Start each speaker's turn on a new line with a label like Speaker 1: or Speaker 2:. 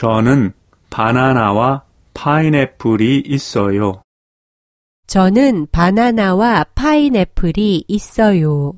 Speaker 1: 저는 바나나와 파인애플이 있어요.
Speaker 2: 저는 바나나와 파인애플이 있어요.